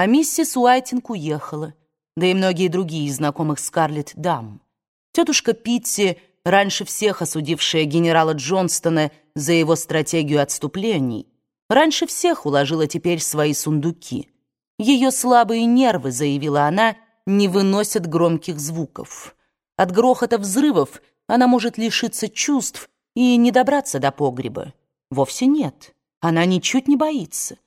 А миссис Уайтинг уехала, да и многие другие из знакомых Скарлетт дам. Тетушка Питти, раньше всех осудившая генерала Джонстона за его стратегию отступлений, раньше всех уложила теперь свои сундуки. Ее слабые нервы, заявила она, не выносят громких звуков. От грохота взрывов она может лишиться чувств и не добраться до погреба. Вовсе нет. Она ничуть не боится.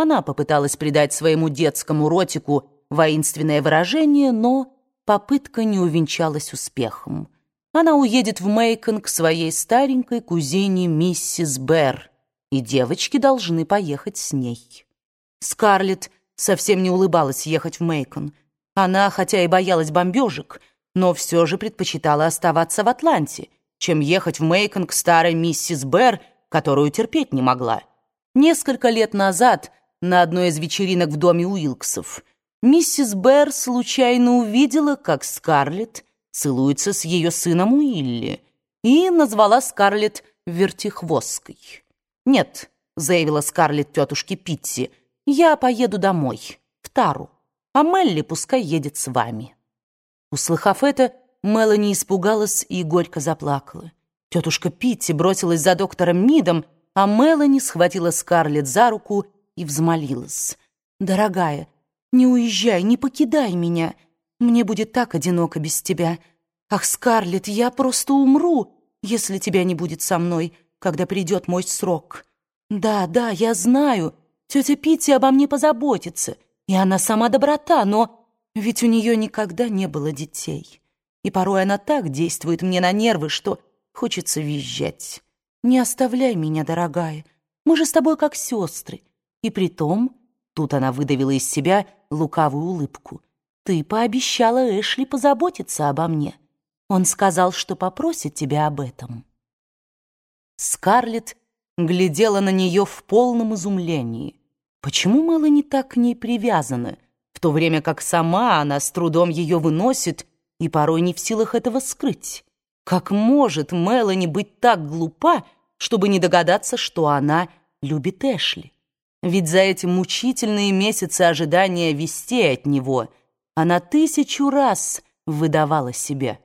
Она попыталась придать своему детскому ротику воинственное выражение, но попытка не увенчалась успехом. Она уедет в Мейкон к своей старенькой кузине миссис Берр, и девочки должны поехать с ней. Скарлетт совсем не улыбалась ехать в Мейкон. Она, хотя и боялась бомбежек, но все же предпочитала оставаться в Атланте, чем ехать в Мейкон к старой миссис Берр, которую терпеть не могла. Несколько лет назад на одной из вечеринок в доме Уилксов миссис Берр случайно увидела, как Скарлетт целуется с ее сыном Уилли и назвала Скарлетт вертихвосткой. «Нет», — заявила Скарлетт тетушке Питти, — «я поеду домой, в Тару, а Мелли пускай едет с вами». Услыхав это, Мелани испугалась и горько заплакала. Тетушка Питти бросилась за доктором Мидом, а Мелани схватила Скарлетт за руку и взмолилась. «Дорогая, не уезжай, не покидай меня. Мне будет так одиноко без тебя. Ах, Скарлетт, я просто умру, если тебя не будет со мной, когда придет мой срок. Да, да, я знаю, тетя Питти обо мне позаботится, и она сама доброта, но ведь у нее никогда не было детей. И порой она так действует мне на нервы, что хочется визжать. Не оставляй меня, дорогая, мы же с тобой как сестры. И при том, тут она выдавила из себя лукавую улыбку, ты пообещала Эшли позаботиться обо мне. Он сказал, что попросит тебя об этом. Скарлетт глядела на нее в полном изумлении. Почему Мелани так к ней привязана, в то время как сама она с трудом ее выносит и порой не в силах этого скрыть? Как может Мелани быть так глупа, чтобы не догадаться, что она любит Эшли? Ведь за эти мучительные месяцы ожидания вестей от него она тысячу раз выдавала себя.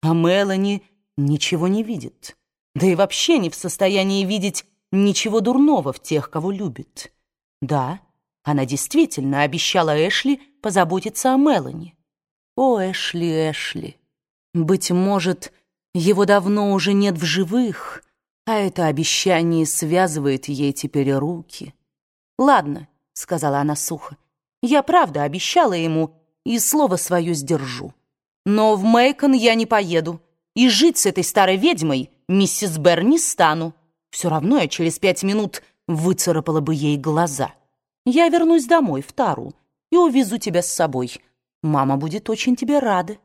А Мелани ничего не видит. Да и вообще не в состоянии видеть ничего дурного в тех, кого любит. Да, она действительно обещала Эшли позаботиться о Мелани. О, Эшли, Эшли, быть может, его давно уже нет в живых, а это обещание связывает ей теперь руки. «Ладно», — сказала она сухо, — «я правда обещала ему и слово свое сдержу. Но в Мейкон я не поеду, и жить с этой старой ведьмой, миссис Берр, не стану. Все равно я через пять минут выцарапала бы ей глаза. Я вернусь домой, в Тару, и увезу тебя с собой. Мама будет очень тебе рада».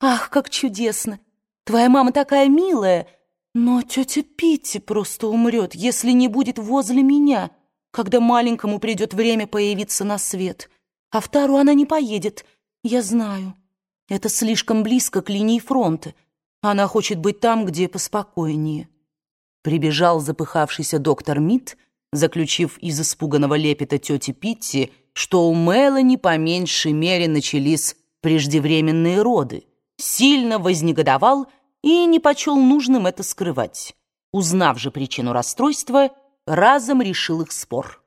«Ах, как чудесно! Твоя мама такая милая!» Но тетя Питти просто умрет, если не будет возле меня когда маленькому придет время появиться на свет. А вторую она не поедет, я знаю. Это слишком близко к линии фронта. Она хочет быть там, где поспокойнее. Прибежал запыхавшийся доктор Мит, заключив из испуганного лепета тети Питти, что у Мелани по меньшей мере начались преждевременные роды. Сильно вознегодовал и не почел нужным это скрывать. Узнав же причину расстройства, разом решил их спор.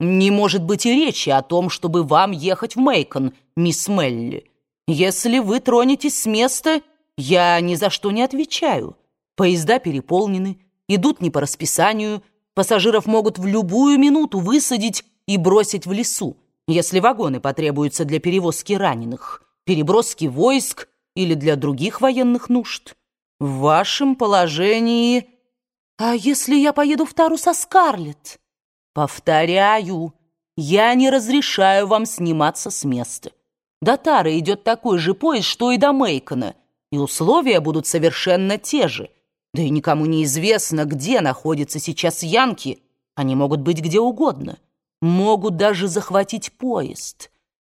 «Не может быть и речи о том, чтобы вам ехать в Мейкон, мисс Мелли. Если вы тронетесь с места, я ни за что не отвечаю. Поезда переполнены, идут не по расписанию, пассажиров могут в любую минуту высадить и бросить в лесу, если вагоны потребуются для перевозки раненых, переброски войск или для других военных нужд. В вашем положении «А если я поеду в Тару со Скарлетт?» «Повторяю, я не разрешаю вам сниматься с места. До Тары идет такой же поезд, что и до Мейкона, и условия будут совершенно те же. Да и никому не известно, где находятся сейчас Янки. Они могут быть где угодно. Могут даже захватить поезд.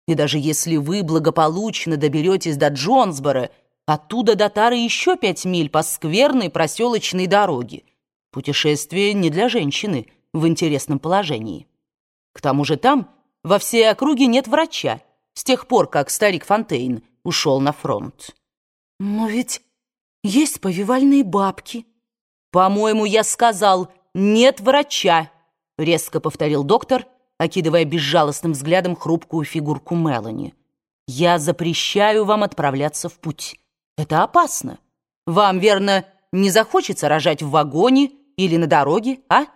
И даже если вы благополучно доберетесь до Джонсбора, оттуда до Тары еще пять миль по скверной проселочной дороге. Путешествие не для женщины в интересном положении. К тому же там во всей округе нет врача с тех пор, как старик Фонтейн ушел на фронт. Но ведь есть повивальные бабки. По-моему, я сказал, нет врача, резко повторил доктор, окидывая безжалостным взглядом хрупкую фигурку Мелани. Я запрещаю вам отправляться в путь. Это опасно. Вам, верно, не захочется рожать в вагоне или на дороге, а?